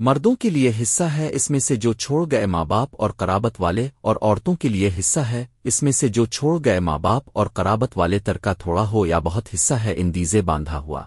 مردوں کے لیے حصہ ہے اس میں سے جو چھوڑ گئے ماں باپ اور قرابت والے اور عورتوں کے لیے حصہ ہے، اس میں سے جو چھوڑ گئے ماں باپ اور قرابت والے ترکا تھوڑا ہو یا بہت حصہ ہے اندیزے باندھا ہوا۔